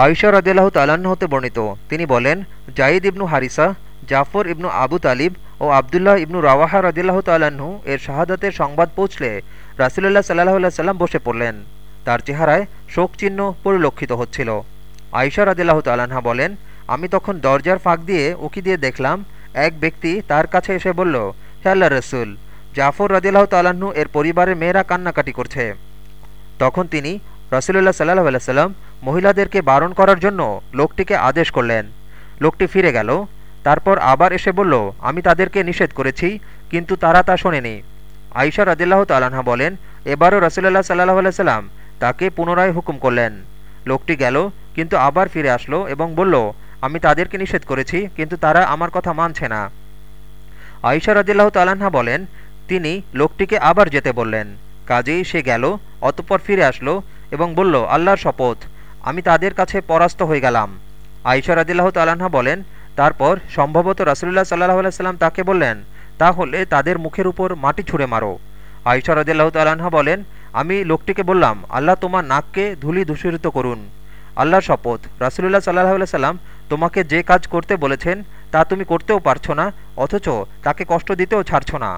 আয়সা রদিল্লাহ তাল্লাহ্ন হতে বর্ণিত। তিনি বলেন, জাইদ ইবনু হারিসা, জাফর ইবনু আবু তালিব ও আবদুল্লাহ ইবনু রাওয়াহা রদিল্লাহ তাল্লাহ্ন এর শাহাদাতের সংবাদ পৌঁছলে রাসুলুল্লাহ সাল্লাহ সাল্লাম বসে পড়লেন। তার চেহারায় শোকচিহ্ন পরিলক্ষিত হচ্ছিল। আয়সা রদিল্লাহ তাল্লাহা বলেন, আমি তখন দরজার ফাঁক দিয়ে উকি দিয়ে দেখলাম, এক ব্যক্তি তার কাছে এসে বলল, হে আল্লাহ রসুল, জাফর রদিল্লাহ তাল্লাহ্ন এর পরিবারের মেয়েরা কান্নাকাটি করছে। তখন তিনি রসুলুল্লাহ সাল্লাহ সাল্লাম মহিলাদেরকে বারণ করার জন্য লোকটিকে আদেশ করলেন। লোকটি ফিরে গেল, তারপর আবার এসে বলল, আমি তাদেরকে নিষেধ করেছি, কিন্তু তারা তা শোনেনি। আইসা রদিল্লাহ তালাহা বলেন, এবারও রসুল্লাহ সাল্লাহ সাল্লাম তাকে পুনরায় হুকুম করলেন। লোকটি গেল, কিন্তু আবার ফিরে আসলো এবং বলল, আমি তাদেরকে নিষেধ করেছি, কিন্তু তারা আমার কথা মানছে না। আইসা রদিল্লাহ তালাহা বলেন, তিনি লোকটিকে আবার যেতে বললেন। কাজেই সে গেল, অতপর ফিরে আসলো এবং বলল, আল্লাহর শপথ। আমি তাদের কাছে পরাস্ত হয়ে গেলাম। আইসা রদিল্লাহ তালাহা বলেন, তারপর সম্ভবত রাসুল্লাহ সাল্লাহ আলাইসাল্লাম তাকে বললেন, তাহলে তাদের মুখের উপর মাটি ছুঁড়ে মারো। আইসা রদিল্লাহ তালাহা বলেন, আমি লোকটিকে বললাম, আল্লাহ তোমার নাককে ধুলি ধূসরিত করুন। আল্লাহর শপথ। রাসুলুল্লাহ সাল্লাহ সাল্লাম তোমাকে যে কাজ করতে বলেছেন, তা তুমি করতেও পারছ না, অথচ তাকে কষ্ট দিতেও ছাড়ছো না।